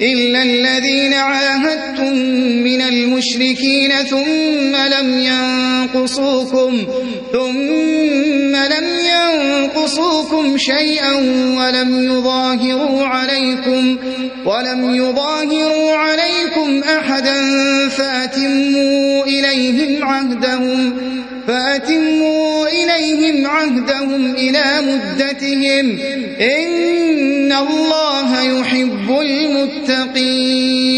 إلا الذين عاهدتم من المشركين ثم لم ينقصوكم ثم لم ينقصوكم شيئا ولم يظاهروا عليكم ولم يظاهروا عليكم أحدا فأتموا إليهم عهدهم فأتموا إليهم عهدهم إلى مدتهم إن الله يحب المتقين